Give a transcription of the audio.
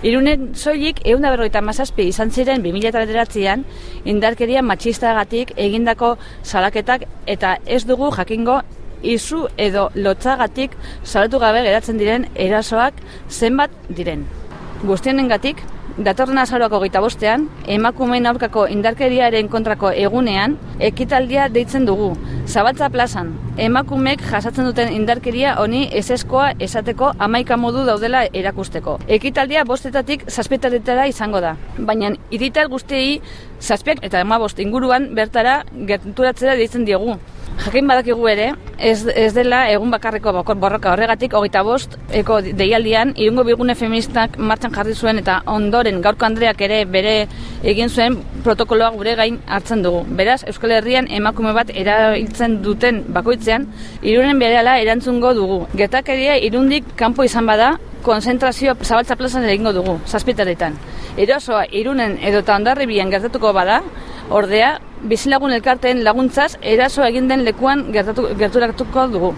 Irunen soilik egun da berroita mazazpi izan ziren 2008an indarkeria matxistagatik egindako salaketak eta ez dugu jakingo izu edo lotzagatik salatu gabe geratzen diren erasoak zenbat diren. Guztienengatik, datorren azaroako gita bostean, emakumeen aurkako indarkeriaren kontrako egunean, ekitaldia deitzen dugu. Zabaltza plazan, emakumeek jasatzen duten indarkeria honi eseskoa esateko amaika modu daudela erakusteko. Ekitaldia bostetatik zazpetaretara izango da. Baina iritar guztiei zazpiak eta emabost inguruan bertara gerturatzera deitzen diegu. Jakin badakigu ere, ez, ez dela egun bakarreko borroka horregatik, hogeita bost, eko deialdian, irungo bigune feministak martxan jarri zuen eta ondoren gaurko Andreak ere bere egin zuen protokoloa gure gain hartzen dugu. Beraz, Euskal Herrian emakume bat erailtzen duten bakoitzean, irunen berehala erantzungo dugu. Gertakeria irundik kanpo izan bada, konzentrazio zabaltza plazan egingo dugu, zazpitaretan. Erosoa irunen edo eta ondarribian gertatuko bada, ordea, bizilagun elkarteen laguntzaz eraso egin den lekuan gertatu, gerturatuko dugu.